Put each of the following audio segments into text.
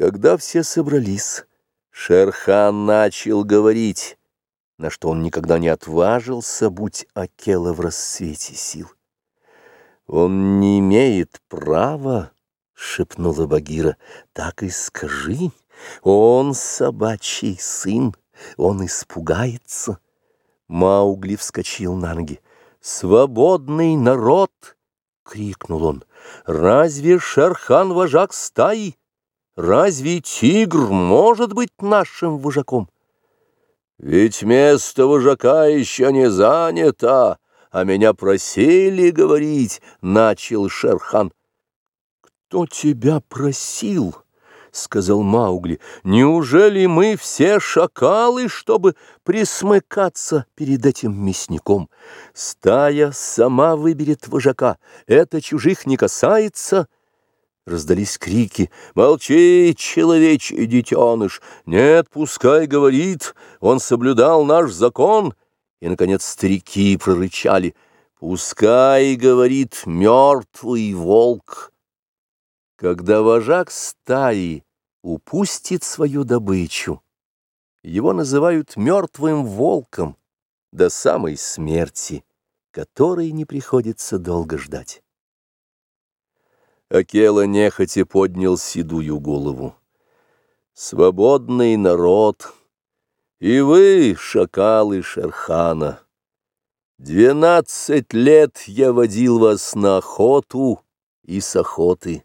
Когда все собрались, Шерхан начал говорить, на что он никогда не отважился, будь Акела в расцвете сил. «Он не имеет права», — шепнула Багира, — «так и скажи, он собачий сын, он испугается». Маугли вскочил на ноги. «Свободный народ!» — крикнул он. «Разве Шерхан вожак стаи?» Разве тигр может быть нашим вожаком? Ведь место вожака еще не занято, а меня просили говорить, — начал Шерхан. Кто тебя просил? — сказал Маугли. Неужели мы все шакалы, чтобы присмыкаться перед этим мясником? Стая сама выберет вожака, это чужих не касается, — Раздались крики «Молчи, человечий детеныш! Нет, пускай говорит, он соблюдал наш закон!» И, наконец, старики прорычали «Пускай, — говорит, — мертвый волк!» Когда вожак стаи упустит свою добычу, его называют мертвым волком до самой смерти, которой не приходится долго ждать. Акела нехотя поднял седую голову. «Свободный народ! И вы, шакалы Шерхана! Двенадцать лет я водил вас на охоту и с охоты,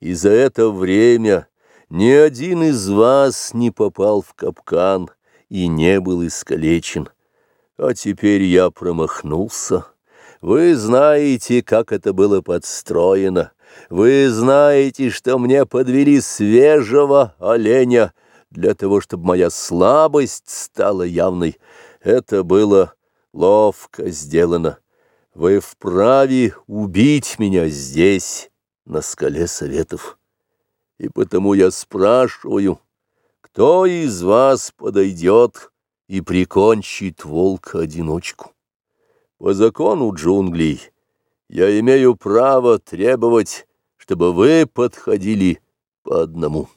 и за это время ни один из вас не попал в капкан и не был искалечен, а теперь я промахнулся». Вы знаете, как это было подстроено. Вы знаете, что мне подвели свежего оленя для того, чтобы моя слабость стала явной. Это было ловко сделано. Вы вправе убить меня здесь, на скале советов. И потому я спрашиваю, кто из вас подойдет и прикончит волка-одиночку? По закону джунглей я имею право требовать, чтобы вы подходили по одному.